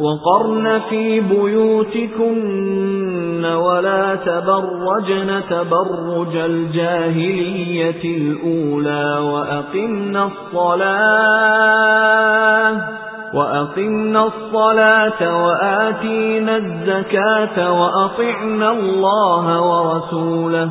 وقرن في بيوتكن ولا تبرجن تبرج الجاهلية الأولى وأقمنا الصلاة وأقمنا الصلاة وآتينا الزكاة وأطعنا الله ورسوله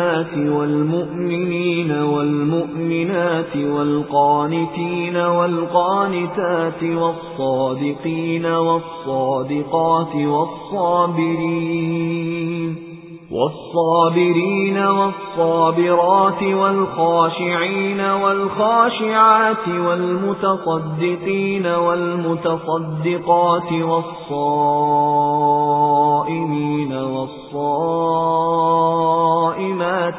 والمؤمنين والمؤمنات والقانتين والقانتات والصادقين والصادقات والصابرين والصابرين والصابرات والخاشعين والخاشعات والمتصدقين والمتصدقات والصائمين